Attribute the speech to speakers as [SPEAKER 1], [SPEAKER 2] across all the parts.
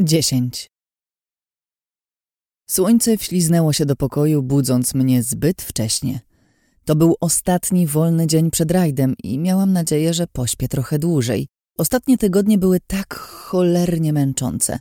[SPEAKER 1] 10. Słońce wśliznęło się do pokoju, budząc mnie zbyt wcześnie. To był ostatni wolny dzień przed rajdem i miałam nadzieję, że pośpię trochę dłużej. Ostatnie tygodnie były tak cholernie męczące.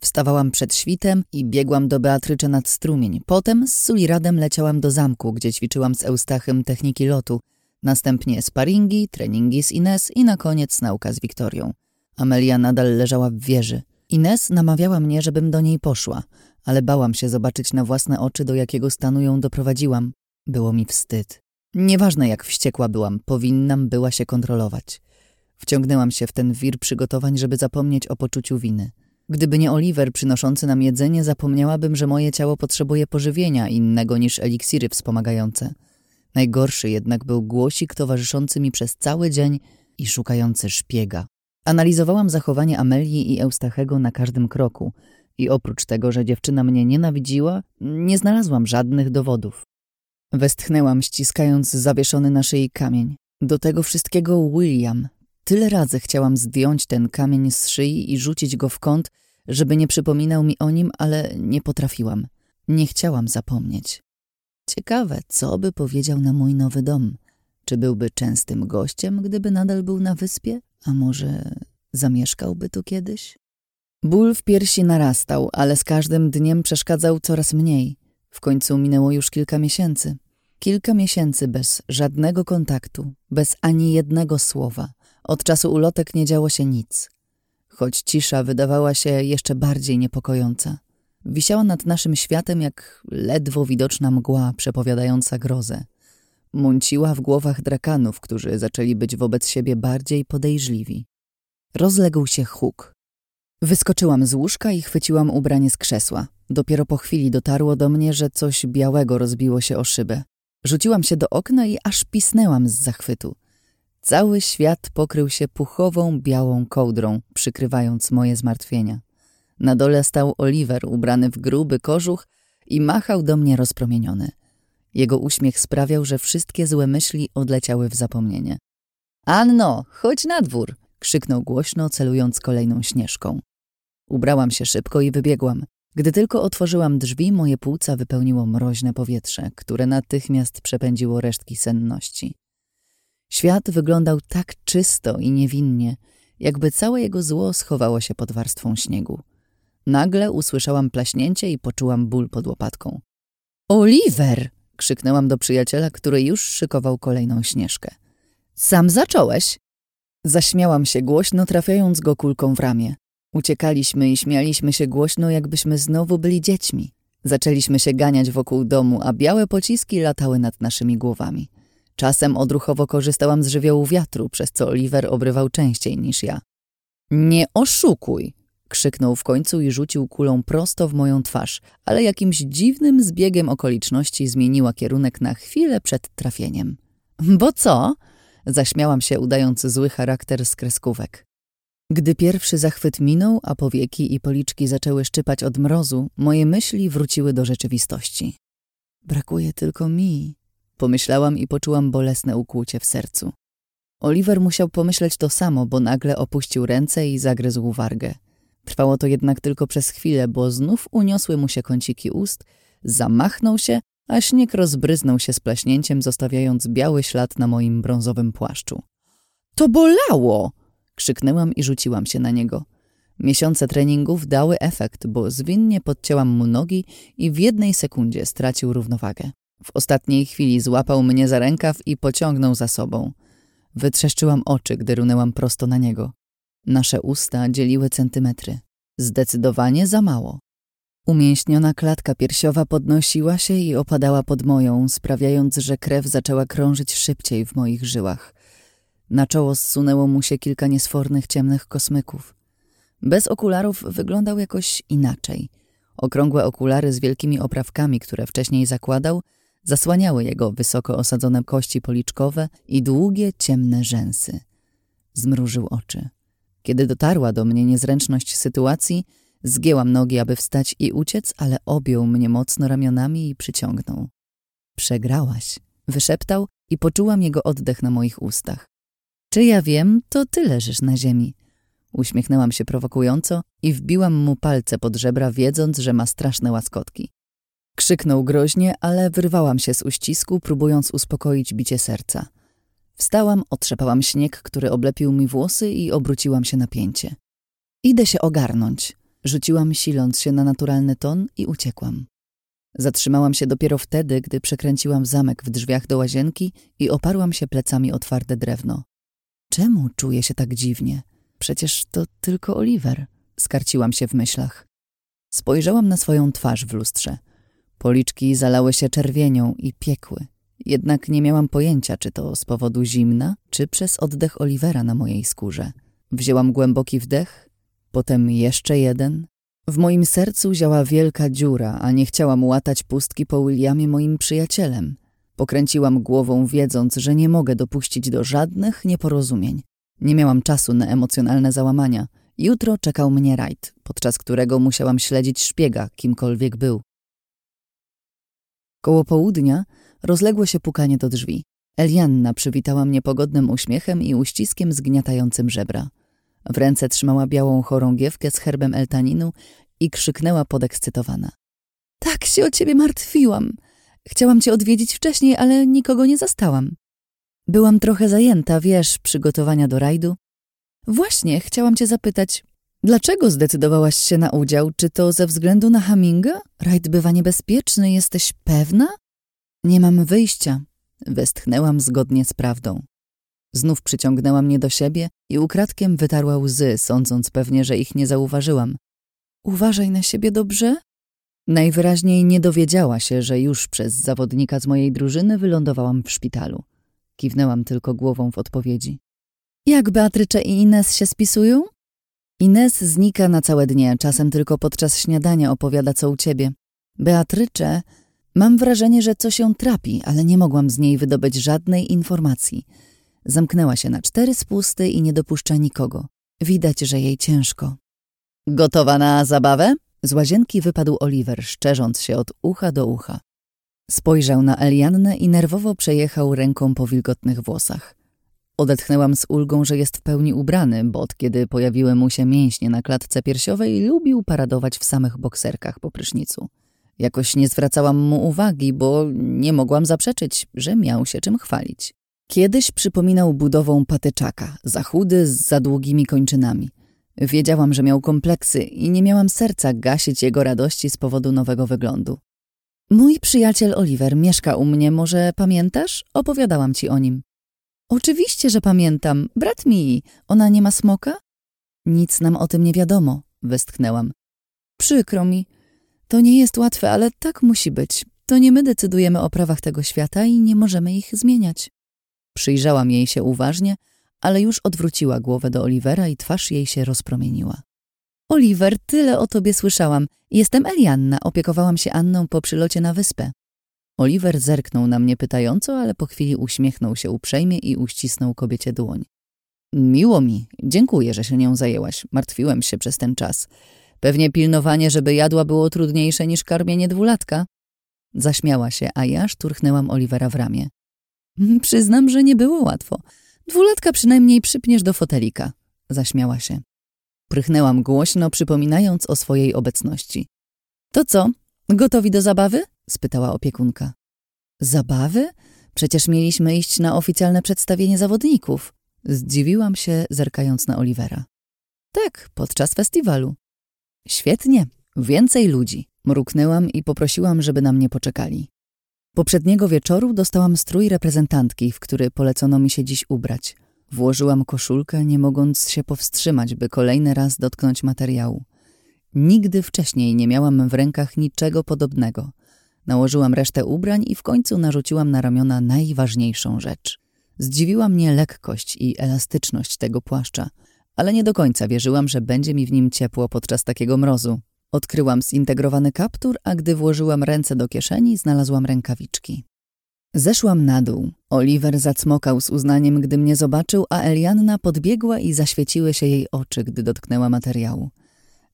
[SPEAKER 1] Wstawałam przed świtem i biegłam do Beatrycze nad strumień. Potem z Suliradem leciałam do zamku, gdzie ćwiczyłam z Eustachem techniki lotu. Następnie sparingi, treningi z Ines i na koniec nauka z Wiktorią. Amelia nadal leżała w wieży. Ines namawiała mnie, żebym do niej poszła, ale bałam się zobaczyć na własne oczy, do jakiego stanu ją doprowadziłam. Było mi wstyd. Nieważne jak wściekła byłam, powinnam była się kontrolować. Wciągnęłam się w ten wir przygotowań, żeby zapomnieć o poczuciu winy. Gdyby nie Oliver przynoszący nam jedzenie, zapomniałabym, że moje ciało potrzebuje pożywienia innego niż eliksiry wspomagające. Najgorszy jednak był głosik towarzyszący mi przez cały dzień i szukający szpiega. Analizowałam zachowanie Amelii i Eustachego na każdym kroku i oprócz tego, że dziewczyna mnie nienawidziła, nie znalazłam żadnych dowodów. Westchnęłam, ściskając zawieszony na szyi kamień. Do tego wszystkiego William. Tyle razy chciałam zdjąć ten kamień z szyi i rzucić go w kąt, żeby nie przypominał mi o nim, ale nie potrafiłam. Nie chciałam zapomnieć. Ciekawe, co by powiedział na mój nowy dom. Czy byłby częstym gościem, gdyby nadal był na wyspie? A może zamieszkałby tu kiedyś? Ból w piersi narastał, ale z każdym dniem przeszkadzał coraz mniej. W końcu minęło już kilka miesięcy. Kilka miesięcy bez żadnego kontaktu, bez ani jednego słowa. Od czasu ulotek nie działo się nic. Choć cisza wydawała się jeszcze bardziej niepokojąca. Wisiała nad naszym światem jak ledwo widoczna mgła przepowiadająca grozę mąciła w głowach drakanów, którzy zaczęli być wobec siebie bardziej podejrzliwi. Rozległ się huk. Wyskoczyłam z łóżka i chwyciłam ubranie z krzesła. Dopiero po chwili dotarło do mnie, że coś białego rozbiło się o szybę. Rzuciłam się do okna i aż pisnęłam z zachwytu. Cały świat pokrył się puchową, białą kołdrą, przykrywając moje zmartwienia. Na dole stał Oliver, ubrany w gruby kożuch i machał do mnie rozpromieniony. Jego uśmiech sprawiał, że wszystkie złe myśli odleciały w zapomnienie. Anno, chodź na dwór! krzyknął głośno, celując kolejną śnieżką. Ubrałam się szybko i wybiegłam. Gdy tylko otworzyłam drzwi, moje płuca wypełniło mroźne powietrze, które natychmiast przepędziło resztki senności. Świat wyglądał tak czysto i niewinnie, jakby całe jego zło schowało się pod warstwą śniegu. Nagle usłyszałam plaśnięcie i poczułam ból pod łopatką. Oliver! Krzyknęłam do przyjaciela, który już szykował kolejną śnieżkę. Sam zacząłeś? Zaśmiałam się głośno, trafiając go kulką w ramię. Uciekaliśmy i śmialiśmy się głośno, jakbyśmy znowu byli dziećmi. Zaczęliśmy się ganiać wokół domu, a białe pociski latały nad naszymi głowami. Czasem odruchowo korzystałam z żywiołu wiatru, przez co Oliver obrywał częściej niż ja. Nie oszukuj! Krzyknął w końcu i rzucił kulą prosto w moją twarz, ale jakimś dziwnym zbiegiem okoliczności zmieniła kierunek na chwilę przed trafieniem. Bo co? Zaśmiałam się, udając zły charakter z kreskówek. Gdy pierwszy zachwyt minął, a powieki i policzki zaczęły szczypać od mrozu, moje myśli wróciły do rzeczywistości. Brakuje tylko mi, pomyślałam i poczułam bolesne ukłucie w sercu. Oliver musiał pomyśleć to samo, bo nagle opuścił ręce i zagryzł wargę. Trwało to jednak tylko przez chwilę, bo znów uniosły mu się kąciki ust, zamachnął się, a śnieg rozbryznął się z plaśnięciem, zostawiając biały ślad na moim brązowym płaszczu. To bolało! krzyknęłam i rzuciłam się na niego. Miesiące treningów dały efekt, bo zwinnie podcięłam mu nogi i w jednej sekundzie stracił równowagę. W ostatniej chwili złapał mnie za rękaw i pociągnął za sobą. Wytrzeszczyłam oczy, gdy runęłam prosto na niego. Nasze usta dzieliły centymetry. Zdecydowanie za mało. Umięśniona klatka piersiowa podnosiła się i opadała pod moją, sprawiając, że krew zaczęła krążyć szybciej w moich żyłach. Na czoło zsunęło mu się kilka niesfornych, ciemnych kosmyków. Bez okularów wyglądał jakoś inaczej. Okrągłe okulary z wielkimi oprawkami, które wcześniej zakładał, zasłaniały jego wysoko osadzone kości policzkowe i długie, ciemne rzęsy. Zmrużył oczy. Kiedy dotarła do mnie niezręczność sytuacji, zgięłam nogi, aby wstać i uciec, ale objął mnie mocno ramionami i przyciągnął. Przegrałaś, wyszeptał i poczułam jego oddech na moich ustach. Czy ja wiem, to ty leżysz na ziemi. Uśmiechnęłam się prowokująco i wbiłam mu palce pod żebra, wiedząc, że ma straszne łaskotki. Krzyknął groźnie, ale wyrwałam się z uścisku, próbując uspokoić bicie serca. Wstałam, otrzepałam śnieg, który oblepił mi włosy i obróciłam się na pięcie. Idę się ogarnąć. Rzuciłam, siląc się na naturalny ton i uciekłam. Zatrzymałam się dopiero wtedy, gdy przekręciłam zamek w drzwiach do łazienki i oparłam się plecami o twarde drewno. Czemu czuję się tak dziwnie? Przecież to tylko Oliver. Skarciłam się w myślach. Spojrzałam na swoją twarz w lustrze. Policzki zalały się czerwienią i piekły. Jednak nie miałam pojęcia, czy to z powodu zimna, czy przez oddech Olivera na mojej skórze. Wzięłam głęboki wdech, potem jeszcze jeden. W moim sercu ziała wielka dziura, a nie chciałam łatać pustki po Williamie moim przyjacielem. Pokręciłam głową, wiedząc, że nie mogę dopuścić do żadnych nieporozumień. Nie miałam czasu na emocjonalne załamania. Jutro czekał mnie rajd, podczas którego musiałam śledzić szpiega, kimkolwiek był. Koło południa rozległo się pukanie do drzwi. Elianna przywitała mnie pogodnym uśmiechem i uściskiem zgniatającym żebra. W ręce trzymała białą chorągiewkę z herbem eltaninu i krzyknęła podekscytowana. Tak się o ciebie martwiłam. Chciałam cię odwiedzić wcześniej, ale nikogo nie zastałam. Byłam trochę zajęta, wiesz, przygotowania do rajdu. Właśnie, chciałam cię zapytać, dlaczego zdecydowałaś się na udział? Czy to ze względu na Haminga? Rajd bywa niebezpieczny, jesteś pewna? Nie mam wyjścia, westchnęłam zgodnie z prawdą. Znów przyciągnęła mnie do siebie i ukradkiem wytarła łzy, sądząc pewnie, że ich nie zauważyłam. Uważaj na siebie dobrze? Najwyraźniej nie dowiedziała się, że już przez zawodnika z mojej drużyny wylądowałam w szpitalu. Kiwnęłam tylko głową w odpowiedzi. Jak Beatrycze i Ines się spisują? Ines znika na całe dnie, czasem tylko podczas śniadania opowiada co u ciebie. Beatrycze, mam wrażenie, że coś ją trapi, ale nie mogłam z niej wydobyć żadnej informacji. Zamknęła się na cztery spusty i nie dopuszcza nikogo. Widać, że jej ciężko. Gotowa na zabawę? Z łazienki wypadł Oliver, szczerząc się od ucha do ucha. Spojrzał na Eliannę i nerwowo przejechał ręką po wilgotnych włosach. Odetchnęłam z ulgą, że jest w pełni ubrany, bo od kiedy pojawiły mu się mięśnie na klatce piersiowej, lubił paradować w samych bokserkach po prysznicu. Jakoś nie zwracałam mu uwagi, bo nie mogłam zaprzeczyć, że miał się czym chwalić. Kiedyś przypominał budową patyczaka, za chudy z za długimi kończynami. Wiedziałam, że miał kompleksy i nie miałam serca gasić jego radości z powodu nowego wyglądu. Mój przyjaciel Oliver mieszka u mnie, może pamiętasz? Opowiadałam ci o nim. Oczywiście, że pamiętam. Brat mi, ona nie ma smoka? Nic nam o tym nie wiadomo, westchnęłam. Przykro mi. To nie jest łatwe, ale tak musi być. To nie my decydujemy o prawach tego świata i nie możemy ich zmieniać. Przyjrzałam jej się uważnie, ale już odwróciła głowę do Olivera i twarz jej się rozpromieniła. Oliver, tyle o tobie słyszałam. Jestem Elianna, opiekowałam się Anną po przylocie na wyspę. Oliver zerknął na mnie pytająco, ale po chwili uśmiechnął się uprzejmie i uścisnął kobiecie dłoń. Miło mi, dziękuję, że się nią zajęłaś. Martwiłem się przez ten czas. Pewnie pilnowanie, żeby jadła było trudniejsze niż karmienie dwulatka. Zaśmiała się, a ja szturchnęłam Olivera w ramię. Przyznam, że nie było łatwo. Dwulatka przynajmniej przypniesz do fotelika. Zaśmiała się. Prychnęłam głośno, przypominając o swojej obecności. To co, gotowi do zabawy? spytała opiekunka. Zabawy? Przecież mieliśmy iść na oficjalne przedstawienie zawodników. Zdziwiłam się, zerkając na Olivera. Tak, podczas festiwalu. Świetnie, więcej ludzi. Mruknęłam i poprosiłam, żeby na mnie poczekali. Poprzedniego wieczoru dostałam strój reprezentantki, w który polecono mi się dziś ubrać. Włożyłam koszulkę, nie mogąc się powstrzymać, by kolejny raz dotknąć materiału. Nigdy wcześniej nie miałam w rękach niczego podobnego. Nałożyłam resztę ubrań i w końcu narzuciłam na ramiona najważniejszą rzecz. Zdziwiła mnie lekkość i elastyczność tego płaszcza, ale nie do końca wierzyłam, że będzie mi w nim ciepło podczas takiego mrozu. Odkryłam zintegrowany kaptur, a gdy włożyłam ręce do kieszeni, znalazłam rękawiczki. Zeszłam na dół. Oliver zacmokał z uznaniem, gdy mnie zobaczył, a Elianna podbiegła i zaświeciły się jej oczy, gdy dotknęła materiału.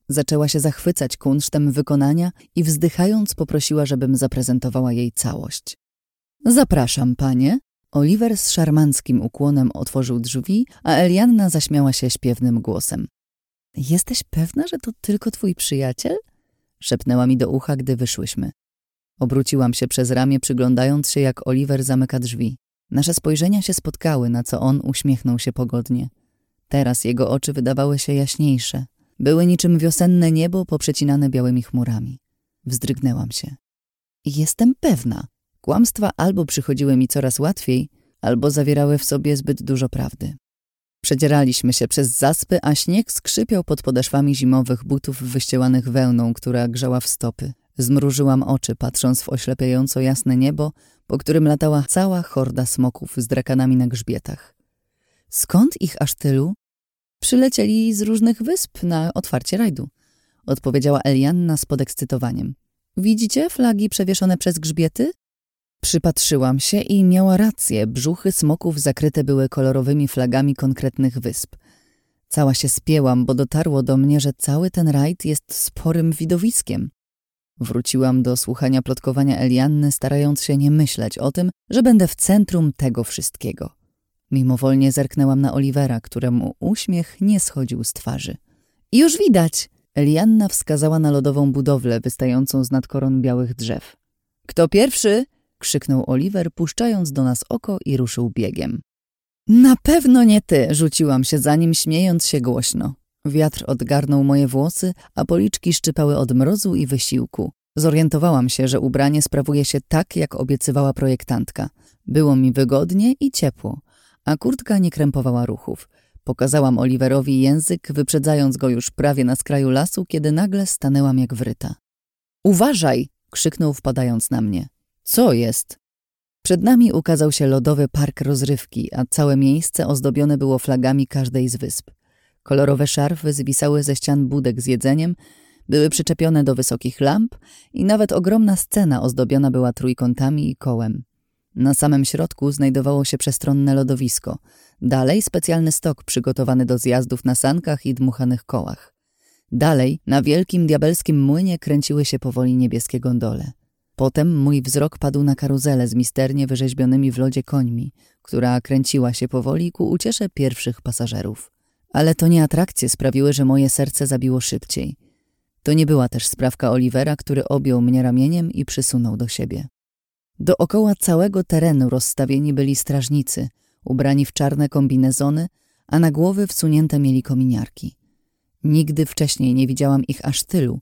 [SPEAKER 1] Zaczęła się zachwycać kunsztem wykonania i wzdychając poprosiła, żebym zaprezentowała jej całość. Zapraszam, panie. Oliver z szarmanckim ukłonem otworzył drzwi, a Elianna zaśmiała się śpiewnym głosem. Jesteś pewna, że to tylko twój przyjaciel? Szepnęła mi do ucha, gdy wyszłyśmy. Obróciłam się przez ramię, przyglądając się, jak Oliver zamyka drzwi. Nasze spojrzenia się spotkały, na co on uśmiechnął się pogodnie. Teraz jego oczy wydawały się jaśniejsze. Były niczym wiosenne niebo poprzecinane białymi chmurami. Wzdrygnęłam się. Jestem pewna. Kłamstwa albo przychodziły mi coraz łatwiej, albo zawierały w sobie zbyt dużo prawdy. Przedzieraliśmy się przez zaspy, a śnieg skrzypiał pod podeszwami zimowych butów wyścielanych wełną, która grzała w stopy. Zmrużyłam oczy, patrząc w oślepiająco jasne niebo, po którym latała cała horda smoków z drakanami na grzbietach. Skąd ich aż tylu? Przylecieli z różnych wysp na otwarcie rajdu, odpowiedziała Elianna z podekscytowaniem. Widzicie flagi przewieszone przez grzbiety? Przypatrzyłam się i miała rację. Brzuchy smoków zakryte były kolorowymi flagami konkretnych wysp. Cała się spięłam, bo dotarło do mnie, że cały ten rajd jest sporym widowiskiem. Wróciłam do słuchania plotkowania Elianny, starając się nie myśleć o tym, że będę w centrum tego wszystkiego. Mimowolnie zerknęłam na Olivera, któremu uśmiech nie schodził z twarzy. Już widać! Elianna wskazała na lodową budowlę wystającą z nad koron białych drzew. Kto pierwszy? Krzyknął Oliver, puszczając do nas oko i ruszył biegiem. Na pewno nie ty, rzuciłam się za nim, śmiejąc się głośno. Wiatr odgarnął moje włosy, a policzki szczypały od mrozu i wysiłku. Zorientowałam się, że ubranie sprawuje się tak, jak obiecywała projektantka. Było mi wygodnie i ciepło, a kurtka nie krępowała ruchów. Pokazałam Oliverowi język, wyprzedzając go już prawie na skraju lasu, kiedy nagle stanęłam jak wryta. Uważaj! krzyknął wpadając na mnie. Co jest? Przed nami ukazał się lodowy park rozrywki, a całe miejsce ozdobione było flagami każdej z wysp. Kolorowe szarfy zwisały ze ścian budek z jedzeniem, były przyczepione do wysokich lamp i nawet ogromna scena ozdobiona była trójkątami i kołem. Na samym środku znajdowało się przestronne lodowisko. Dalej specjalny stok przygotowany do zjazdów na sankach i dmuchanych kołach. Dalej na wielkim diabelskim młynie kręciły się powoli niebieskie gondole. Potem mój wzrok padł na karuzelę z misternie wyrzeźbionymi w lodzie końmi, która kręciła się powoli ku uciesze pierwszych pasażerów. Ale to nie atrakcje sprawiły, że moje serce zabiło szybciej. To nie była też sprawka Olivera, który objął mnie ramieniem i przysunął do siebie. Dookoła całego terenu rozstawieni byli strażnicy, ubrani w czarne kombinezony, a na głowy wsunięte mieli kominiarki. Nigdy wcześniej nie widziałam ich aż tylu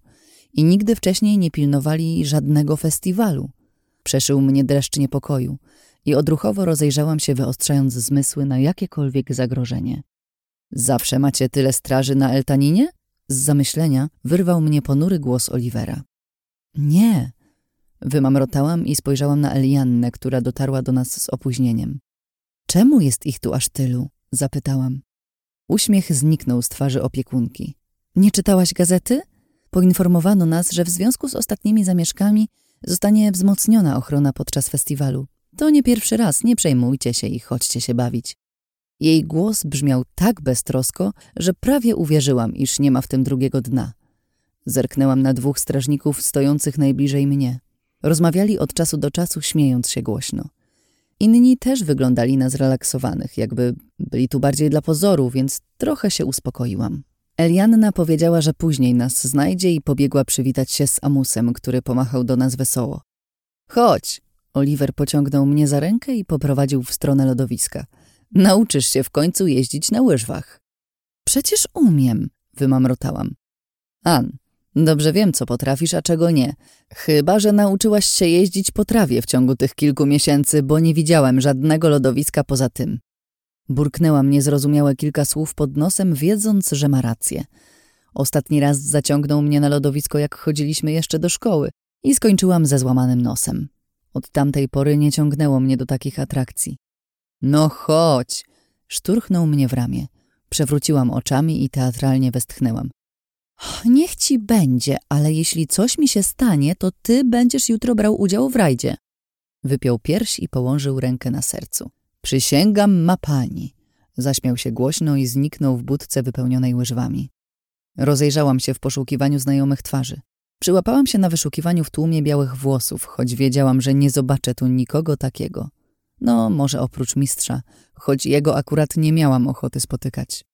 [SPEAKER 1] i nigdy wcześniej nie pilnowali żadnego festiwalu. Przeszył mnie dreszcz niepokoju i odruchowo rozejrzałam się, wyostrzając zmysły na jakiekolwiek zagrożenie. Zawsze macie tyle straży na Eltaninie? Z zamyślenia wyrwał mnie ponury głos Olivera. Nie. Wymamrotałam i spojrzałam na Eliannę, która dotarła do nas z opóźnieniem. Czemu jest ich tu aż tylu? Zapytałam. Uśmiech zniknął z twarzy opiekunki. Nie czytałaś gazety? Poinformowano nas, że w związku z ostatnimi zamieszkami zostanie wzmocniona ochrona podczas festiwalu. To nie pierwszy raz, nie przejmujcie się i chodźcie się bawić. Jej głos brzmiał tak beztrosko, że prawie uwierzyłam, iż nie ma w tym drugiego dna. Zerknęłam na dwóch strażników stojących najbliżej mnie. Rozmawiali od czasu do czasu, śmiejąc się głośno. Inni też wyglądali na zrelaksowanych, jakby byli tu bardziej dla pozoru, więc trochę się uspokoiłam. Elianna powiedziała, że później nas znajdzie i pobiegła przywitać się z Amusem, który pomachał do nas wesoło. Chodź! Oliver pociągnął mnie za rękę i poprowadził w stronę lodowiska. Nauczysz się w końcu jeździć na łyżwach. Przecież umiem, wymamrotałam. An, dobrze wiem, co potrafisz, a czego nie. Chyba, że nauczyłaś się jeździć po trawie w ciągu tych kilku miesięcy, bo nie widziałem żadnego lodowiska poza tym. Burknęłam niezrozumiałe kilka słów pod nosem, wiedząc, że ma rację. Ostatni raz zaciągnął mnie na lodowisko, jak chodziliśmy jeszcze do szkoły i skończyłam ze złamanym nosem. Od tamtej pory nie ciągnęło mnie do takich atrakcji. No chodź! Szturchnął mnie w ramię. Przewróciłam oczami i teatralnie westchnęłam. Niech ci będzie, ale jeśli coś mi się stanie, to ty będziesz jutro brał udział w rajdzie. Wypiął pierś i położył rękę na sercu. Przysięgam ma pani. Zaśmiał się głośno i zniknął w budce wypełnionej łyżwami. Rozejrzałam się w poszukiwaniu znajomych twarzy. Przyłapałam się na wyszukiwaniu w tłumie białych włosów, choć wiedziałam, że nie zobaczę tu nikogo takiego. No, może oprócz mistrza, choć jego akurat nie miałam ochoty spotykać.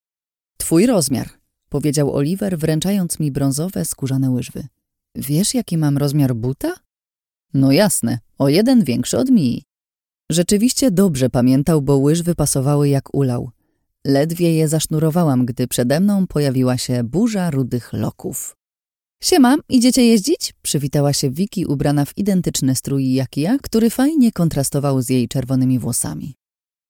[SPEAKER 1] Twój rozmiar. powiedział Oliver, wręczając mi brązowe, skórzane łyżwy. Wiesz, jaki mam rozmiar buta? No jasne, o jeden większy od mi. Rzeczywiście dobrze pamiętał, bo łyżwy pasowały jak ulał. Ledwie je zasznurowałam, gdy przede mną pojawiła się burza rudych loków. Siema, idziecie jeździć? Przywitała się Wiki ubrana w identyczny strój jak ja, który fajnie kontrastował z jej czerwonymi włosami.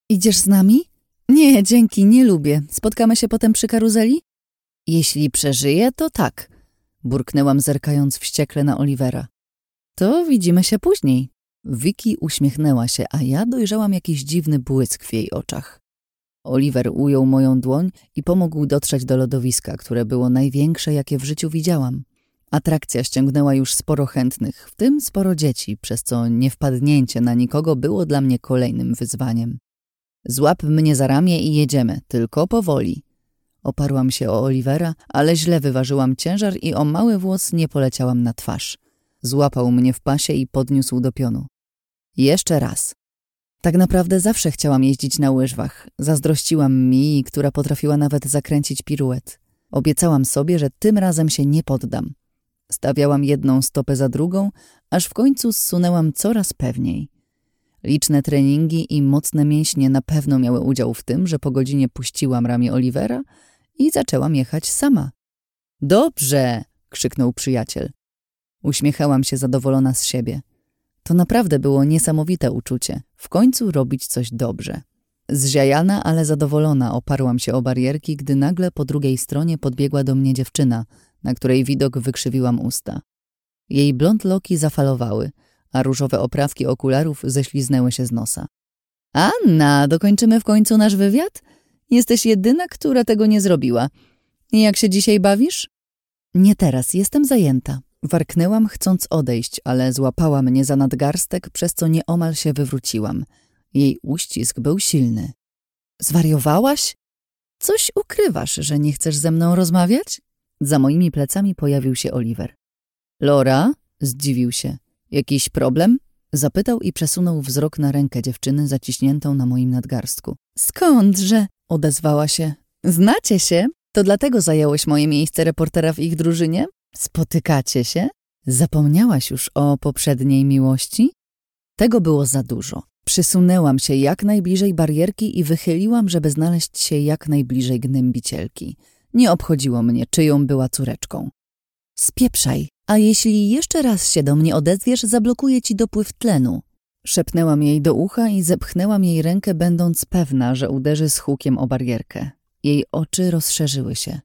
[SPEAKER 1] Idziesz z nami? Nie, dzięki, nie lubię. Spotkamy się potem przy karuzeli? Jeśli przeżyję, to tak. Burknęłam zerkając wściekle na Olivera. To widzimy się później. Wiki uśmiechnęła się, a ja dojrzałam jakiś dziwny błysk w jej oczach. Oliver ujął moją dłoń i pomógł dotrzeć do lodowiska, które było największe, jakie w życiu widziałam. Atrakcja ściągnęła już sporo chętnych, w tym sporo dzieci, przez co niewpadnięcie na nikogo było dla mnie kolejnym wyzwaniem. Złap mnie za ramię i jedziemy, tylko powoli. Oparłam się o Olivera, ale źle wyważyłam ciężar i o mały włos nie poleciałam na twarz. Złapał mnie w pasie i podniósł do pionu. Jeszcze raz. Tak naprawdę zawsze chciałam jeździć na łyżwach. Zazdrościłam mi, która potrafiła nawet zakręcić piruet. Obiecałam sobie, że tym razem się nie poddam. Stawiałam jedną stopę za drugą, aż w końcu zsunęłam coraz pewniej. Liczne treningi i mocne mięśnie na pewno miały udział w tym, że po godzinie puściłam ramię Olivera i zaczęłam jechać sama. Dobrze! krzyknął przyjaciel. Uśmiechałam się zadowolona z siebie. To naprawdę było niesamowite uczucie. W końcu robić coś dobrze. Zziajana, ale zadowolona oparłam się o barierki, gdy nagle po drugiej stronie podbiegła do mnie dziewczyna, na której widok wykrzywiłam usta. Jej blond loki zafalowały, a różowe oprawki okularów ześliznęły się z nosa. Anna, dokończymy w końcu nasz wywiad? Jesteś jedyna, która tego nie zrobiła. Jak się dzisiaj bawisz? Nie teraz, jestem zajęta. Warknęłam, chcąc odejść, ale złapała mnie za nadgarstek, przez co nieomal się wywróciłam. Jej uścisk był silny. Zwariowałaś? Coś ukrywasz, że nie chcesz ze mną rozmawiać? Za moimi plecami pojawił się Oliver. Lora? Zdziwił się. Jakiś problem? Zapytał i przesunął wzrok na rękę dziewczyny zaciśniętą na moim nadgarstku. Skądże? Odezwała się. Znacie się? To dlatego zająłeś moje miejsce reportera w ich drużynie? Spotykacie się? Zapomniałaś już o poprzedniej miłości? Tego było za dużo. Przysunęłam się jak najbliżej barierki i wychyliłam, żeby znaleźć się jak najbliżej gnębicielki. Nie obchodziło mnie, czyją była córeczką. Spieprzaj, a jeśli jeszcze raz się do mnie odezwiesz, zablokuję ci dopływ tlenu. Szepnęłam jej do ucha i zepchnęłam jej rękę, będąc pewna, że uderzy z hukiem o barierkę. Jej oczy rozszerzyły się,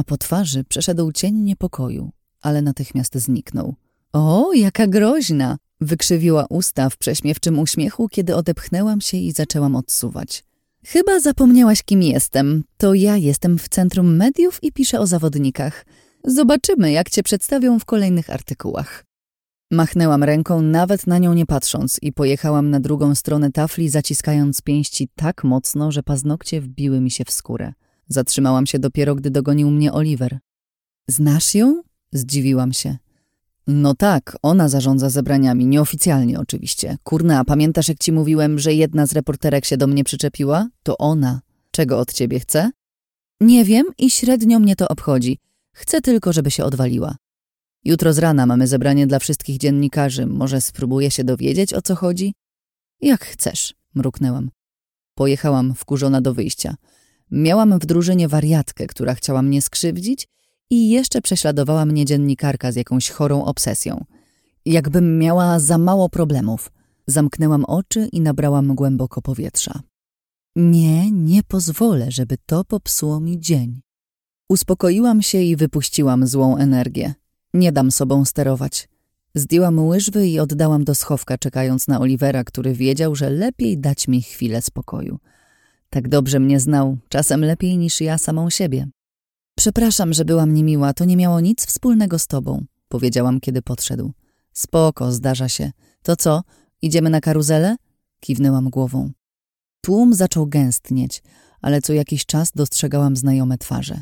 [SPEAKER 1] a po twarzy przeszedł cień niepokoju, ale natychmiast zniknął. O, jaka groźna! Wykrzywiła usta w prześmiewczym uśmiechu, kiedy odepchnęłam się i zaczęłam odsuwać. Chyba zapomniałaś, kim jestem. To ja jestem w Centrum Mediów i piszę o zawodnikach. Zobaczymy, jak cię przedstawią w kolejnych artykułach. Machnęłam ręką, nawet na nią nie patrząc i pojechałam na drugą stronę tafli, zaciskając pięści tak mocno, że paznokcie wbiły mi się w skórę. Zatrzymałam się dopiero, gdy dogonił mnie Oliver. Znasz ją? Zdziwiłam się. No tak, ona zarządza zebraniami, nieoficjalnie oczywiście. Kurna, pamiętasz jak ci mówiłem, że jedna z reporterek się do mnie przyczepiła? To ona. Czego od ciebie chce? Nie wiem i średnio mnie to obchodzi. Chcę tylko, żeby się odwaliła. Jutro z rana mamy zebranie dla wszystkich dziennikarzy. Może spróbuję się dowiedzieć, o co chodzi? Jak chcesz, mruknęłam. Pojechałam wkurzona do wyjścia. Miałam w drużynie wariatkę, która chciała mnie skrzywdzić i jeszcze prześladowała mnie dziennikarka z jakąś chorą obsesją. Jakbym miała za mało problemów. Zamknęłam oczy i nabrałam głęboko powietrza. Nie, nie pozwolę, żeby to popsuło mi dzień. Uspokoiłam się i wypuściłam złą energię. Nie dam sobą sterować. Zdjęłam łyżwy i oddałam do schowka, czekając na Olivera, który wiedział, że lepiej dać mi chwilę spokoju. Tak dobrze mnie znał, czasem lepiej niż ja samą siebie. Przepraszam, że byłam niemiła, to nie miało nic wspólnego z tobą, powiedziałam, kiedy podszedł. Spoko, zdarza się. To co, idziemy na karuzelę? Kiwnęłam głową. Tłum zaczął gęstnieć, ale co jakiś czas dostrzegałam znajome twarze.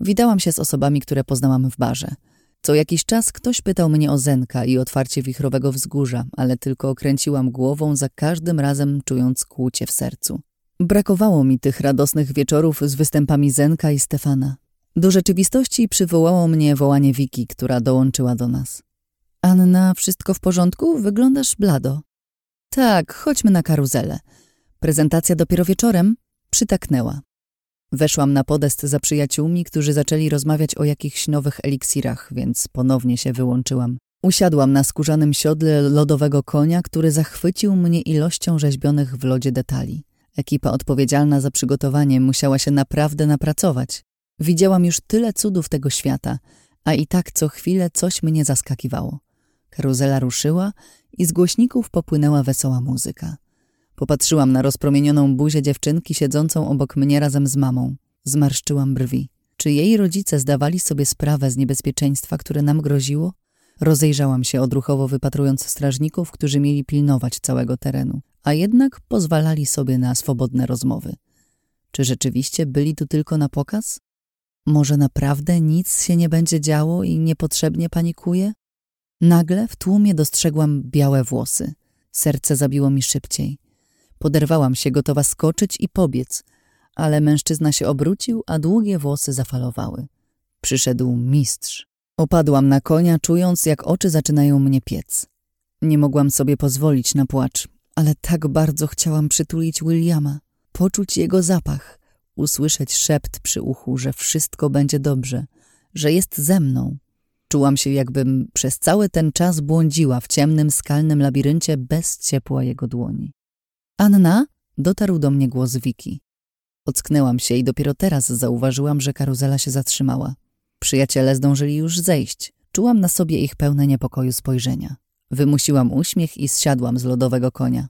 [SPEAKER 1] Widałam się z osobami, które poznałam w barze. Co jakiś czas ktoś pytał mnie o Zenka i otwarcie wichrowego wzgórza, ale tylko okręciłam głową za każdym razem, czując kłucie w sercu. Brakowało mi tych radosnych wieczorów z występami Zenka i Stefana. Do rzeczywistości przywołało mnie wołanie Wiki, która dołączyła do nas. Anna, wszystko w porządku? Wyglądasz blado. Tak, chodźmy na karuzelę. Prezentacja dopiero wieczorem? Przytaknęła. Weszłam na podest za przyjaciółmi, którzy zaczęli rozmawiać o jakichś nowych eliksirach, więc ponownie się wyłączyłam. Usiadłam na skórzanym siodle lodowego konia, który zachwycił mnie ilością rzeźbionych w lodzie detali. Ekipa odpowiedzialna za przygotowanie musiała się naprawdę napracować. Widziałam już tyle cudów tego świata, a i tak co chwilę coś mnie zaskakiwało. Karuzela ruszyła i z głośników popłynęła wesoła muzyka. Popatrzyłam na rozpromienioną buzię dziewczynki siedzącą obok mnie razem z mamą. Zmarszczyłam brwi. Czy jej rodzice zdawali sobie sprawę z niebezpieczeństwa, które nam groziło? Rozejrzałam się odruchowo wypatrując strażników, którzy mieli pilnować całego terenu, a jednak pozwalali sobie na swobodne rozmowy. Czy rzeczywiście byli tu tylko na pokaz? Może naprawdę nic się nie będzie działo i niepotrzebnie panikuje? Nagle w tłumie dostrzegłam białe włosy. Serce zabiło mi szybciej. Poderwałam się, gotowa skoczyć i pobiec, ale mężczyzna się obrócił, a długie włosy zafalowały. Przyszedł mistrz. Opadłam na konia, czując, jak oczy zaczynają mnie piec. Nie mogłam sobie pozwolić na płacz, ale tak bardzo chciałam przytulić Williama, poczuć jego zapach, usłyszeć szept przy uchu, że wszystko będzie dobrze, że jest ze mną. Czułam się, jakbym przez cały ten czas błądziła w ciemnym, skalnym labiryncie bez ciepła jego dłoni. Anna? Dotarł do mnie głos Wiki. Ocknęłam się i dopiero teraz zauważyłam, że karuzela się zatrzymała. Przyjaciele zdążyli już zejść. Czułam na sobie ich pełne niepokoju spojrzenia. Wymusiłam uśmiech i zsiadłam z lodowego konia.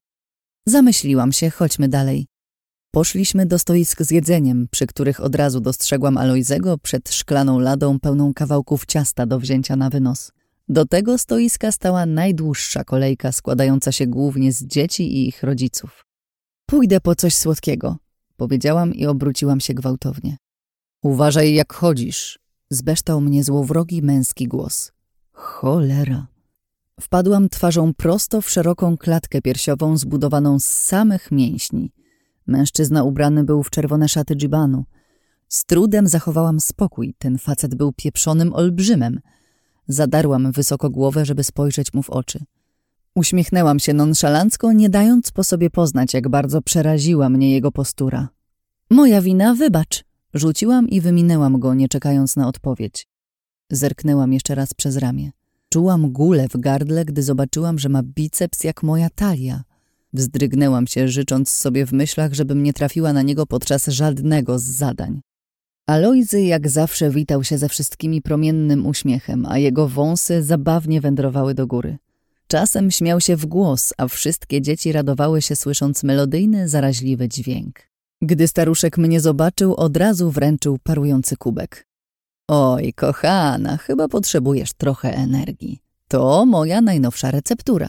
[SPEAKER 1] Zamyśliłam się, chodźmy dalej. Poszliśmy do stoisk z jedzeniem, przy których od razu dostrzegłam Alojzego przed szklaną ladą pełną kawałków ciasta do wzięcia na wynos. Do tego stoiska stała najdłuższa kolejka składająca się głównie z dzieci i ich rodziców. Pójdę po coś słodkiego, powiedziałam i obróciłam się gwałtownie. Uważaj jak chodzisz, zbeształ mnie złowrogi męski głos. Cholera. Wpadłam twarzą prosto w szeroką klatkę piersiową zbudowaną z samych mięśni. Mężczyzna ubrany był w czerwone szaty dżibanu. Z trudem zachowałam spokój, ten facet był pieprzonym olbrzymem. Zadarłam wysoko głowę, żeby spojrzeć mu w oczy. Uśmiechnęłam się nonszalancko, nie dając po sobie poznać, jak bardzo przeraziła mnie jego postura. Moja wina, wybacz. Rzuciłam i wyminęłam go, nie czekając na odpowiedź. Zerknęłam jeszcze raz przez ramię. Czułam gulę w gardle, gdy zobaczyłam, że ma biceps jak moja talia. Wzdrygnęłam się, życząc sobie w myślach, żebym nie trafiła na niego podczas żadnego z zadań. Alojzy jak zawsze witał się ze wszystkimi promiennym uśmiechem, a jego wąsy zabawnie wędrowały do góry. Czasem śmiał się w głos, a wszystkie dzieci radowały się słysząc melodyjny, zaraźliwy dźwięk. Gdy staruszek mnie zobaczył, od razu wręczył parujący kubek. Oj, kochana, chyba potrzebujesz trochę energii. To moja najnowsza receptura.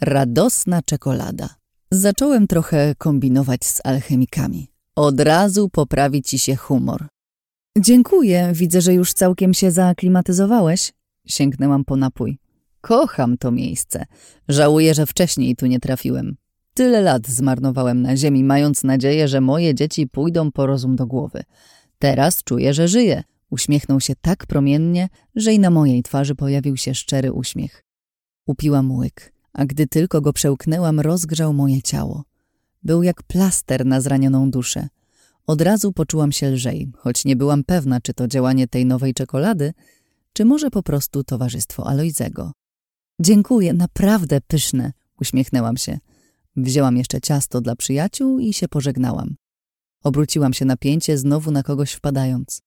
[SPEAKER 1] Radosna czekolada. Zacząłem trochę kombinować z alchemikami. Od razu poprawi ci się humor. Dziękuję, widzę, że już całkiem się zaaklimatyzowałeś. Sięgnęłam po napój. Kocham to miejsce. Żałuję, że wcześniej tu nie trafiłem. Tyle lat zmarnowałem na ziemi, mając nadzieję, że moje dzieci pójdą po rozum do głowy. Teraz czuję, że żyję. Uśmiechnął się tak promiennie, że i na mojej twarzy pojawił się szczery uśmiech. Upiłam łyk, a gdy tylko go przełknęłam, rozgrzał moje ciało. Był jak plaster na zranioną duszę. Od razu poczułam się lżej, choć nie byłam pewna, czy to działanie tej nowej czekolady, czy może po prostu towarzystwo Alojzego. Dziękuję, naprawdę pyszne, uśmiechnęłam się. Wzięłam jeszcze ciasto dla przyjaciół i się pożegnałam. Obróciłam się napięcie, znowu na kogoś wpadając.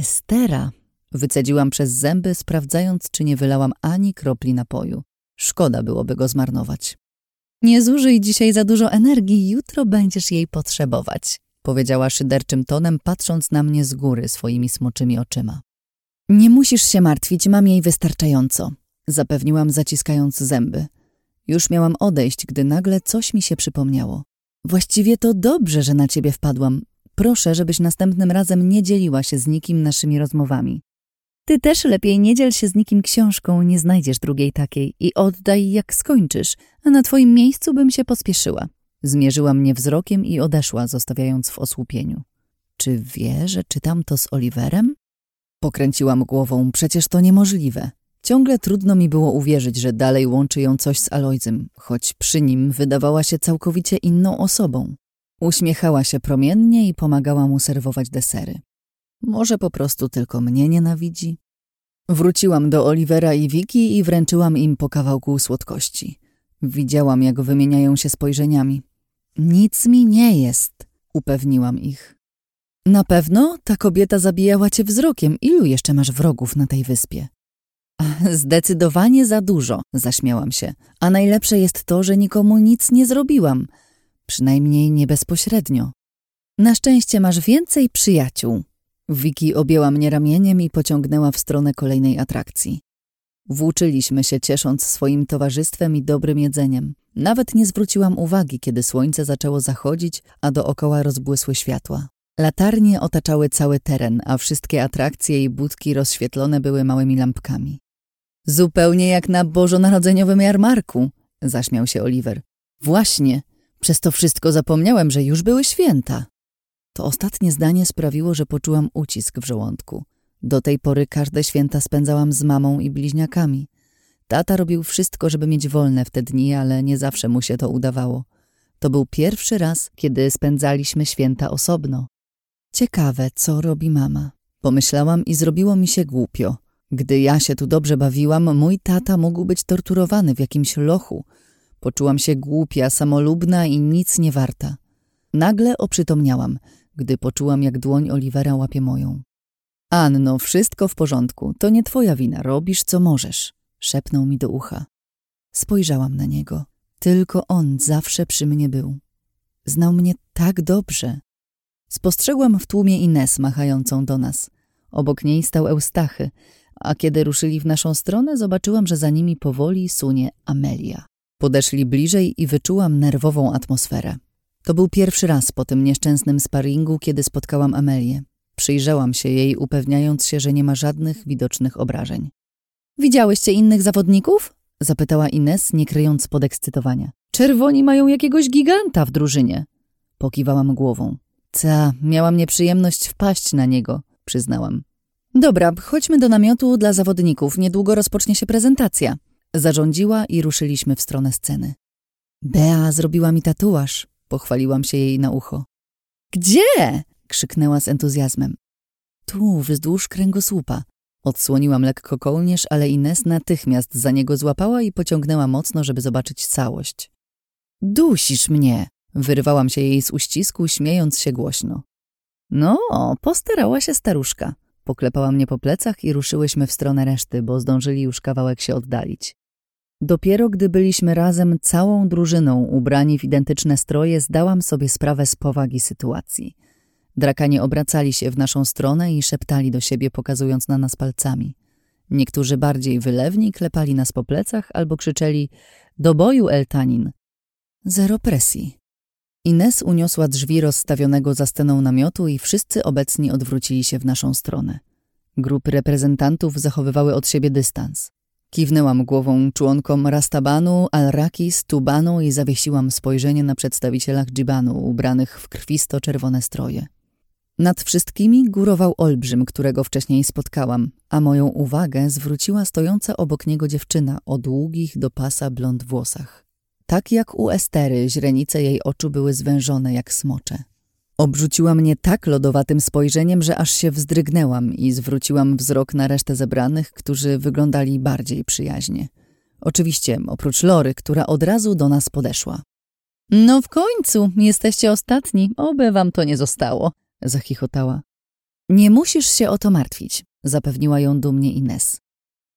[SPEAKER 1] Estera! Wycedziłam przez zęby, sprawdzając, czy nie wylałam ani kropli napoju. Szkoda byłoby go zmarnować. Nie zużyj dzisiaj za dużo energii, jutro będziesz jej potrzebować, powiedziała szyderczym tonem, patrząc na mnie z góry swoimi smoczymi oczyma. Nie musisz się martwić, mam jej wystarczająco, zapewniłam zaciskając zęby. Już miałam odejść, gdy nagle coś mi się przypomniało. Właściwie to dobrze, że na ciebie wpadłam. Proszę, żebyś następnym razem nie dzieliła się z nikim naszymi rozmowami. Ty też lepiej nie dziel się z nikim książką, nie znajdziesz drugiej takiej i oddaj jak skończysz, a na twoim miejscu bym się pospieszyła. Zmierzyła mnie wzrokiem i odeszła, zostawiając w osłupieniu. Czy wie, że czytam to z Oliverem? Pokręciłam głową, przecież to niemożliwe. Ciągle trudno mi było uwierzyć, że dalej łączy ją coś z Alojzym, choć przy nim wydawała się całkowicie inną osobą. Uśmiechała się promiennie i pomagała mu serwować desery. Może po prostu tylko mnie nienawidzi? Wróciłam do Olivera i Wiki i wręczyłam im po kawałku słodkości. Widziałam, jak wymieniają się spojrzeniami. Nic mi nie jest, upewniłam ich. Na pewno ta kobieta zabijała cię wzrokiem. Ilu jeszcze masz wrogów na tej wyspie? Zdecydowanie za dużo, zaśmiałam się. A najlepsze jest to, że nikomu nic nie zrobiłam. Przynajmniej nie bezpośrednio. Na szczęście masz więcej przyjaciół. Wiki objęła mnie ramieniem i pociągnęła w stronę kolejnej atrakcji. Włóczyliśmy się, ciesząc swoim towarzystwem i dobrym jedzeniem. Nawet nie zwróciłam uwagi, kiedy słońce zaczęło zachodzić, a dookoła rozbłysły światła. Latarnie otaczały cały teren, a wszystkie atrakcje i budki rozświetlone były małymi lampkami. Zupełnie jak na bożonarodzeniowym jarmarku, zaśmiał się Oliver. Właśnie, przez to wszystko zapomniałem, że już były święta. To ostatnie zdanie sprawiło, że poczułam ucisk w żołądku. Do tej pory każde święta spędzałam z mamą i bliźniakami. Tata robił wszystko, żeby mieć wolne w te dni, ale nie zawsze mu się to udawało. To był pierwszy raz, kiedy spędzaliśmy święta osobno. Ciekawe, co robi mama. Pomyślałam i zrobiło mi się głupio. Gdy ja się tu dobrze bawiłam, mój tata mógł być torturowany w jakimś lochu. Poczułam się głupia, samolubna i nic nie warta. Nagle oprzytomniałam, gdy poczułam, jak dłoń Olivera łapie moją. Anno, wszystko w porządku. To nie twoja wina. Robisz, co możesz. Szepnął mi do ucha. Spojrzałam na niego. Tylko on zawsze przy mnie był. Znał mnie tak dobrze. Spostrzegłam w tłumie Ines machającą do nas. Obok niej stał Eustachy, a kiedy ruszyli w naszą stronę, zobaczyłam, że za nimi powoli sunie Amelia. Podeszli bliżej i wyczułam nerwową atmosferę. To był pierwszy raz po tym nieszczęsnym sparingu, kiedy spotkałam Amelię. Przyjrzałam się jej, upewniając się, że nie ma żadnych widocznych obrażeń. Widziałyście innych zawodników? Zapytała Ines, nie kryjąc podekscytowania. Czerwoni mają jakiegoś giganta w drużynie. Pokiwałam głową. Ta, miałam nieprzyjemność wpaść na niego, przyznałam. Dobra, chodźmy do namiotu dla zawodników. Niedługo rozpocznie się prezentacja. Zarządziła i ruszyliśmy w stronę sceny. Bea zrobiła mi tatuaż, pochwaliłam się jej na ucho. Gdzie? krzyknęła z entuzjazmem. Tu, wzdłuż kręgosłupa. Odsłoniłam lekko kołnierz, ale Ines natychmiast za niego złapała i pociągnęła mocno, żeby zobaczyć całość. Dusisz mnie! Wyrwałam się jej z uścisku, śmiejąc się głośno. No, postarała się staruszka. Poklepała mnie po plecach i ruszyłyśmy w stronę reszty, bo zdążyli już kawałek się oddalić. Dopiero gdy byliśmy razem całą drużyną ubrani w identyczne stroje, zdałam sobie sprawę z powagi sytuacji. Drakanie obracali się w naszą stronę i szeptali do siebie, pokazując na nas palcami. Niektórzy bardziej wylewni klepali nas po plecach albo krzyczeli do boju, Eltanin. Zero presji. Ines uniosła drzwi rozstawionego za sceną namiotu i wszyscy obecni odwrócili się w naszą stronę. Grupy reprezentantów zachowywały od siebie dystans. Kiwnęłam głową członkom Rastabanu, Al-Rakis, Tubanu i zawiesiłam spojrzenie na przedstawicielach Dżibanu, ubranych w krwisto-czerwone stroje. Nad wszystkimi górował olbrzym, którego wcześniej spotkałam, a moją uwagę zwróciła stojąca obok niego dziewczyna o długich do pasa blond włosach. Tak jak u Estery, źrenice jej oczu były zwężone jak smocze. Obrzuciła mnie tak lodowatym spojrzeniem, że aż się wzdrygnęłam i zwróciłam wzrok na resztę zebranych, którzy wyglądali bardziej przyjaźnie. Oczywiście, oprócz Lory, która od razu do nas podeszła. No w końcu, jesteście ostatni, oby wam to nie zostało, zachichotała. Nie musisz się o to martwić, zapewniła ją dumnie Ines.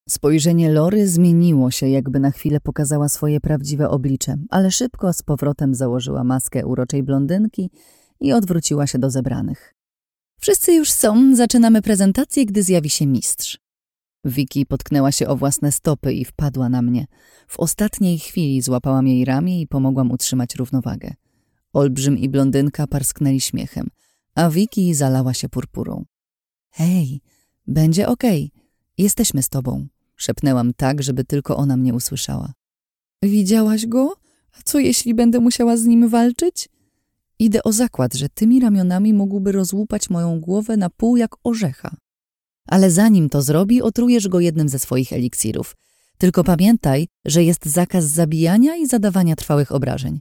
[SPEAKER 1] Spojrzenie Lory zmieniło się, jakby na chwilę pokazała swoje prawdziwe oblicze, ale szybko z powrotem założyła maskę uroczej blondynki i odwróciła się do zebranych. Wszyscy już są, zaczynamy prezentację, gdy zjawi się mistrz. Wiki potknęła się o własne stopy i wpadła na mnie. W ostatniej chwili złapałam jej ramię i pomogłam utrzymać równowagę. Olbrzym i blondynka parsknęli śmiechem, a Wiki zalała się purpurą. Hej, będzie okej, okay. jesteśmy z tobą, szepnęłam tak, żeby tylko ona mnie usłyszała. Widziałaś go? A co jeśli będę musiała z nim walczyć? Idę o zakład, że tymi ramionami mógłby rozłupać moją głowę na pół jak orzecha. Ale zanim to zrobi, otrujesz go jednym ze swoich eliksirów. Tylko pamiętaj, że jest zakaz zabijania i zadawania trwałych obrażeń.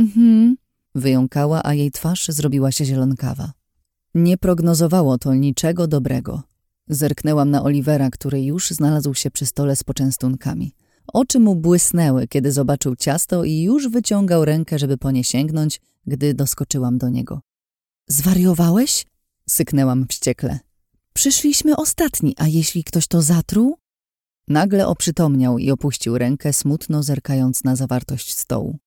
[SPEAKER 1] Mhm, wyjąkała, a jej twarz zrobiła się zielonkawa. Nie prognozowało to niczego dobrego. Zerknęłam na Olivera, który już znalazł się przy stole z poczęstunkami. Oczy mu błysnęły, kiedy zobaczył ciasto i już wyciągał rękę, żeby po nie sięgnąć, gdy doskoczyłam do niego. Zwariowałeś? Syknęłam wściekle. Przyszliśmy ostatni, a jeśli ktoś to zatruł? Nagle oprzytomniał i opuścił rękę, smutno zerkając na zawartość stołu.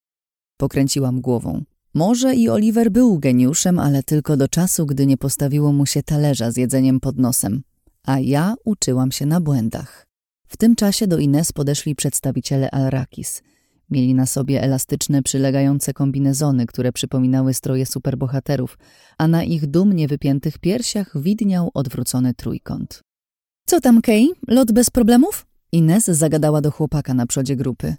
[SPEAKER 1] Pokręciłam głową. Może i Oliver był geniuszem, ale tylko do czasu, gdy nie postawiło mu się talerza z jedzeniem pod nosem. A ja uczyłam się na błędach. W tym czasie do Ines podeszli przedstawiciele Alrakis. Mieli na sobie elastyczne, przylegające kombinezony, które przypominały stroje superbohaterów, a na ich dumnie wypiętych piersiach widniał odwrócony trójkąt. Co tam, Kay? Lot bez problemów? Ines zagadała do chłopaka na przodzie grupy.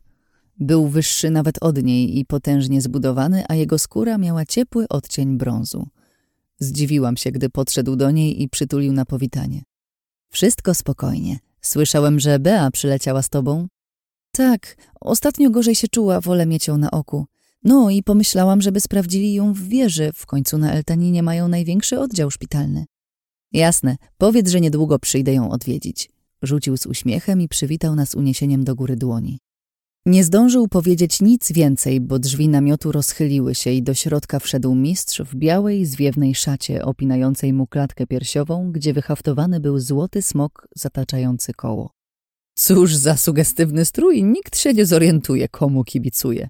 [SPEAKER 1] Był wyższy nawet od niej i potężnie zbudowany, a jego skóra miała ciepły odcień brązu. Zdziwiłam się, gdy podszedł do niej i przytulił na powitanie. Wszystko spokojnie. Słyszałem, że Bea przyleciała z tobą. Tak, ostatnio gorzej się czuła, wolę mieć ją na oku. No i pomyślałam, żeby sprawdzili ją w wieży. W końcu na Eltaninie mają największy oddział szpitalny. Jasne, powiedz, że niedługo przyjdę ją odwiedzić. Rzucił z uśmiechem i przywitał nas uniesieniem do góry dłoni. Nie zdążył powiedzieć nic więcej, bo drzwi namiotu rozchyliły się i do środka wszedł mistrz w białej, zwiewnej szacie opinającej mu klatkę piersiową, gdzie wyhaftowany był złoty smok zataczający koło. Cóż za sugestywny strój, nikt się nie zorientuje, komu kibicuje.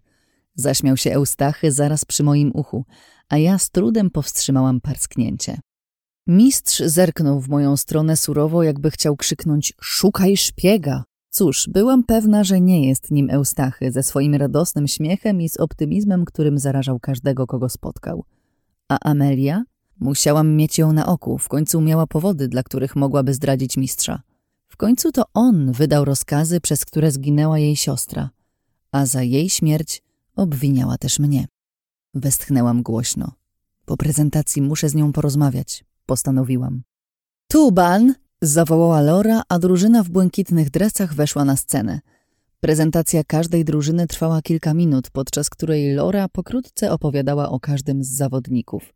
[SPEAKER 1] Zaśmiał się Eustachy zaraz przy moim uchu, a ja z trudem powstrzymałam parsknięcie. Mistrz zerknął w moją stronę surowo, jakby chciał krzyknąć – szukaj szpiega! Cóż, byłam pewna, że nie jest nim Eustachy ze swoim radosnym śmiechem i z optymizmem, którym zarażał każdego, kogo spotkał. A Amelia? Musiałam mieć ją na oku, w końcu miała powody, dla których mogłaby zdradzić mistrza. W końcu to on wydał rozkazy, przez które zginęła jej siostra, a za jej śmierć obwiniała też mnie. Westchnęłam głośno. Po prezentacji muszę z nią porozmawiać, postanowiłam. Tuban! Zawołała Lora, a drużyna w błękitnych dresach weszła na scenę. Prezentacja każdej drużyny trwała kilka minut, podczas której Lora pokrótce opowiadała o każdym z zawodników.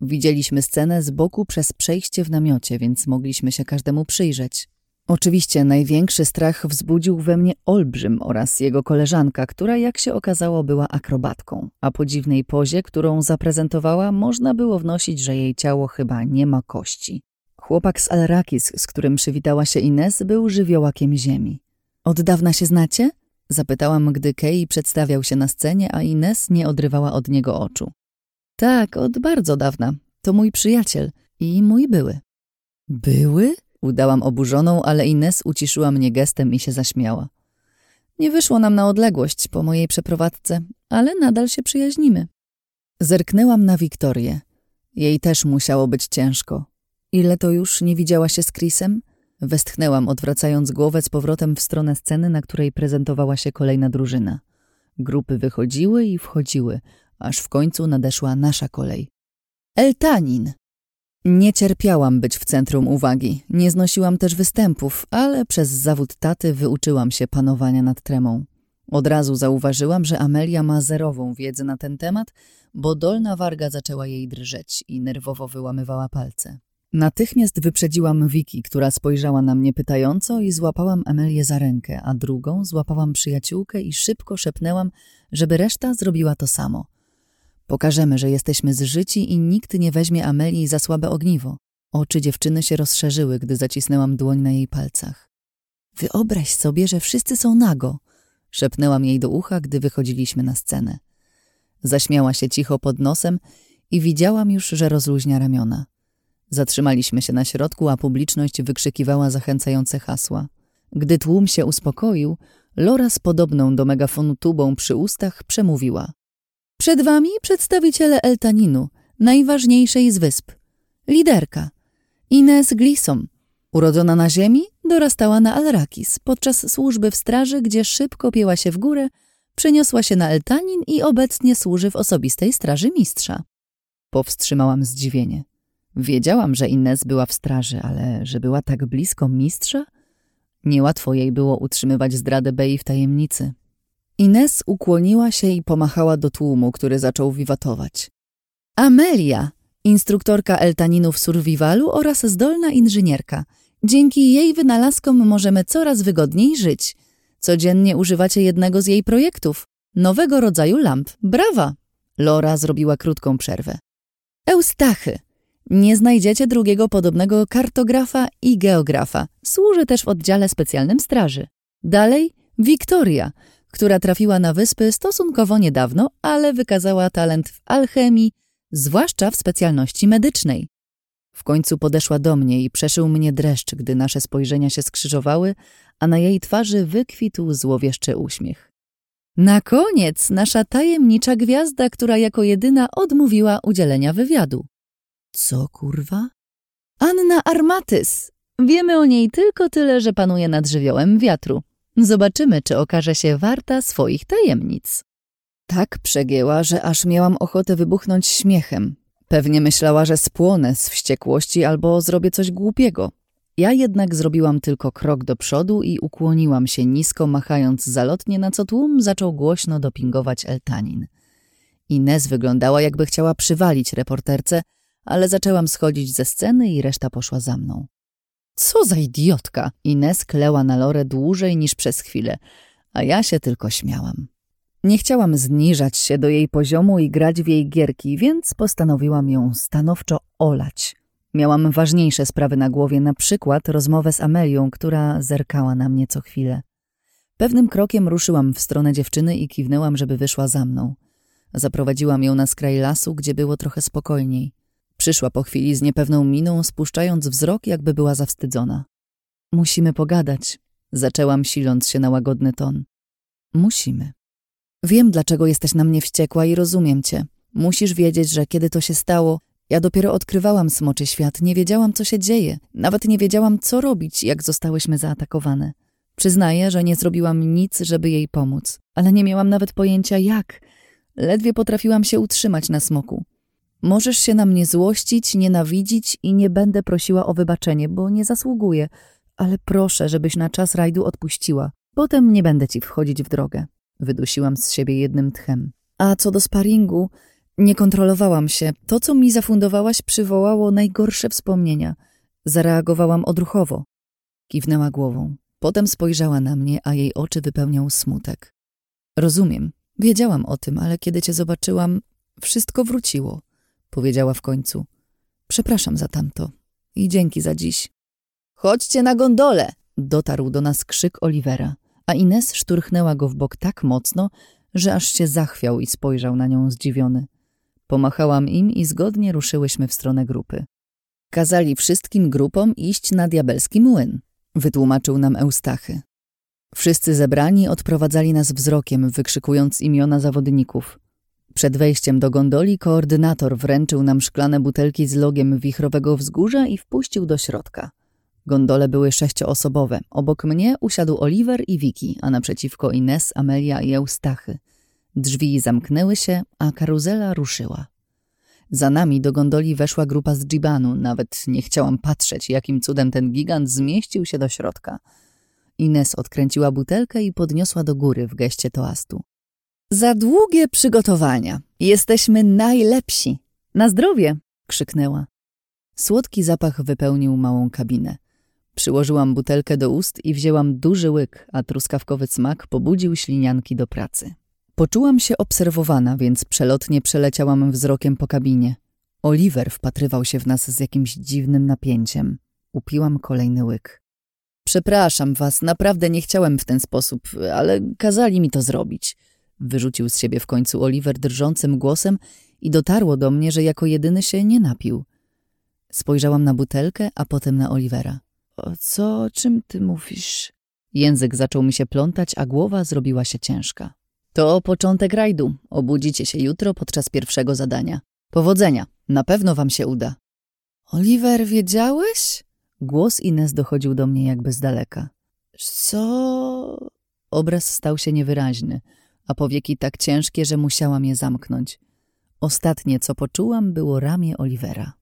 [SPEAKER 1] Widzieliśmy scenę z boku przez przejście w namiocie, więc mogliśmy się każdemu przyjrzeć. Oczywiście największy strach wzbudził we mnie Olbrzym oraz jego koleżanka, która jak się okazało była akrobatką, a po dziwnej pozie, którą zaprezentowała, można było wnosić, że jej ciało chyba nie ma kości. Chłopak z Alrakis, z którym przywitała się Ines, był żywiołakiem ziemi. Od dawna się znacie? Zapytałam, gdy Kei przedstawiał się na scenie, a Ines nie odrywała od niego oczu. Tak, od bardzo dawna. To mój przyjaciel i mój były. Były? Udałam oburzoną, ale Ines uciszyła mnie gestem i się zaśmiała. Nie wyszło nam na odległość po mojej przeprowadzce, ale nadal się przyjaźnimy. Zerknęłam na Wiktorię. Jej też musiało być ciężko. Ile to już nie widziała się z Chrisem? Westchnęłam, odwracając głowę z powrotem w stronę sceny, na której prezentowała się kolejna drużyna. Grupy wychodziły i wchodziły, aż w końcu nadeszła nasza kolej. Eltanin! Nie cierpiałam być w centrum uwagi, nie znosiłam też występów, ale przez zawód taty wyuczyłam się panowania nad tremą. Od razu zauważyłam, że Amelia ma zerową wiedzę na ten temat, bo dolna warga zaczęła jej drżeć i nerwowo wyłamywała palce. Natychmiast wyprzedziłam Wiki, która spojrzała na mnie pytająco i złapałam Emelię za rękę, a drugą złapałam przyjaciółkę i szybko szepnęłam, żeby reszta zrobiła to samo. Pokażemy, że jesteśmy zżyci i nikt nie weźmie Amelii za słabe ogniwo. Oczy dziewczyny się rozszerzyły, gdy zacisnęłam dłoń na jej palcach. Wyobraź sobie, że wszyscy są nago, szepnęłam jej do ucha, gdy wychodziliśmy na scenę. Zaśmiała się cicho pod nosem i widziałam już, że rozluźnia ramiona. Zatrzymaliśmy się na środku, a publiczność wykrzykiwała zachęcające hasła. Gdy tłum się uspokoił, Lora z podobną do megafonu tubą przy ustach przemówiła. Przed wami przedstawiciele Eltaninu, najważniejszej z wysp. Liderka. Ines Glissom. Urodzona na ziemi, dorastała na Alrakis. Podczas służby w straży, gdzie szybko pięła się w górę, przeniosła się na Eltanin i obecnie służy w osobistej straży mistrza. Powstrzymałam zdziwienie. Wiedziałam, że Ines była w straży, ale że była tak blisko mistrza? Niełatwo jej było utrzymywać zdradę Bei w tajemnicy. Ines ukłoniła się i pomachała do tłumu, który zaczął wiwatować. Amelia, instruktorka Eltaninu w survivalu oraz zdolna inżynierka. Dzięki jej wynalazkom możemy coraz wygodniej żyć. Codziennie używacie jednego z jej projektów, nowego rodzaju lamp. Brawa! Lora zrobiła krótką przerwę. Eustachy. Nie znajdziecie drugiego podobnego kartografa i geografa. Służy też w oddziale specjalnym straży. Dalej Wiktoria, która trafiła na wyspy stosunkowo niedawno, ale wykazała talent w alchemii, zwłaszcza w specjalności medycznej. W końcu podeszła do mnie i przeszył mnie dreszcz, gdy nasze spojrzenia się skrzyżowały, a na jej twarzy wykwitł złowieszczy uśmiech. Na koniec nasza tajemnicza gwiazda, która jako jedyna odmówiła udzielenia wywiadu. Co kurwa? Anna Armatys. Wiemy o niej tylko tyle, że panuje nad żywiołem wiatru. Zobaczymy, czy okaże się warta swoich tajemnic. Tak przegięła, że aż miałam ochotę wybuchnąć śmiechem. Pewnie myślała, że spłonę z wściekłości albo zrobię coś głupiego. Ja jednak zrobiłam tylko krok do przodu i ukłoniłam się nisko, machając zalotnie, na co tłum zaczął głośno dopingować Eltanin. Ines wyglądała, jakby chciała przywalić reporterce, ale zaczęłam schodzić ze sceny i reszta poszła za mną. Co za idiotka! Ines kleła na Lorę dłużej niż przez chwilę, a ja się tylko śmiałam. Nie chciałam zniżać się do jej poziomu i grać w jej gierki, więc postanowiłam ją stanowczo olać. Miałam ważniejsze sprawy na głowie, na przykład rozmowę z Amelią, która zerkała na mnie co chwilę. Pewnym krokiem ruszyłam w stronę dziewczyny i kiwnęłam, żeby wyszła za mną. Zaprowadziłam ją na skraj lasu, gdzie było trochę spokojniej. Przyszła po chwili z niepewną miną, spuszczając wzrok, jakby była zawstydzona. Musimy pogadać, zaczęłam siląc się na łagodny ton. Musimy. Wiem, dlaczego jesteś na mnie wściekła i rozumiem cię. Musisz wiedzieć, że kiedy to się stało, ja dopiero odkrywałam smoczy świat, nie wiedziałam, co się dzieje. Nawet nie wiedziałam, co robić, jak zostałyśmy zaatakowane. Przyznaję, że nie zrobiłam nic, żeby jej pomóc, ale nie miałam nawet pojęcia jak. Ledwie potrafiłam się utrzymać na smoku. Możesz się na mnie złościć, nienawidzić i nie będę prosiła o wybaczenie, bo nie zasługuję, ale proszę, żebyś na czas rajdu odpuściła. Potem nie będę ci wchodzić w drogę. Wydusiłam z siebie jednym tchem. A co do sparingu, nie kontrolowałam się. To, co mi zafundowałaś, przywołało najgorsze wspomnienia. Zareagowałam odruchowo. Kiwnęła głową. Potem spojrzała na mnie, a jej oczy wypełniał smutek. Rozumiem. Wiedziałam o tym, ale kiedy cię zobaczyłam, wszystko wróciło. Powiedziała w końcu. Przepraszam za tamto. I dzięki za dziś. Chodźcie na gondolę! Dotarł do nas krzyk Olivera a Ines szturchnęła go w bok tak mocno, że aż się zachwiał i spojrzał na nią zdziwiony. Pomachałam im i zgodnie ruszyłyśmy w stronę grupy. Kazali wszystkim grupom iść na diabelski młyn, wytłumaczył nam Eustachy. Wszyscy zebrani odprowadzali nas wzrokiem, wykrzykując imiona zawodników. Przed wejściem do gondoli koordynator wręczył nam szklane butelki z logiem wichrowego wzgórza i wpuścił do środka. Gondole były sześcioosobowe. Obok mnie usiadł Oliver i Vicky, a naprzeciwko Ines, Amelia i Eustachy. Drzwi zamknęły się, a karuzela ruszyła. Za nami do gondoli weszła grupa z dżibanu. Nawet nie chciałam patrzeć, jakim cudem ten gigant zmieścił się do środka. Ines odkręciła butelkę i podniosła do góry w geście toastu. Za długie przygotowania. Jesteśmy najlepsi. Na zdrowie! krzyknęła. Słodki zapach wypełnił małą kabinę. Przyłożyłam butelkę do ust i wzięłam duży łyk, a truskawkowy smak pobudził ślinianki do pracy. Poczułam się obserwowana, więc przelotnie przeleciałam wzrokiem po kabinie. Oliver wpatrywał się w nas z jakimś dziwnym napięciem. Upiłam kolejny łyk. Przepraszam was, naprawdę nie chciałem w ten sposób, ale kazali mi to zrobić. Wyrzucił z siebie w końcu Oliver drżącym głosem i dotarło do mnie, że jako jedyny się nie napił. Spojrzałam na butelkę, a potem na Olivera. O co, o czym ty mówisz? Język zaczął mi się plątać, a głowa zrobiła się ciężka. To początek rajdu. Obudzicie się jutro podczas pierwszego zadania. Powodzenia. Na pewno wam się uda. Oliver, wiedziałeś? Głos Ines dochodził do mnie jakby z daleka. Co? Obraz stał się niewyraźny, a powieki tak ciężkie, że musiałam je zamknąć. Ostatnie, co poczułam, było ramię Olivera.